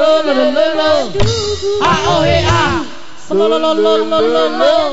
Selololololo. A O H A. lo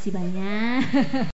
kasih banyak.